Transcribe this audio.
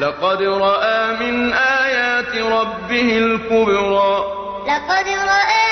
لقد رأى من آيات ربه الكبرى. لقد رأى